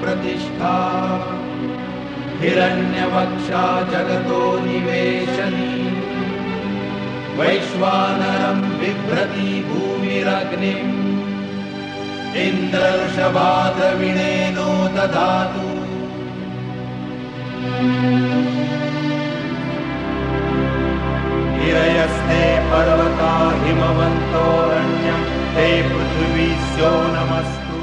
प्रतिष्ठा। हिरण्यवक्षा जगतो निवेशनी। वैश्वानरं बिभ्रति भूमिरग्निम्। इन्द्रर्षवाद्रविणेनो दधातु हिरयस्ते पर्वता हिमवन्तोरण्यं ते पृथिवी स्यो नमस्तु।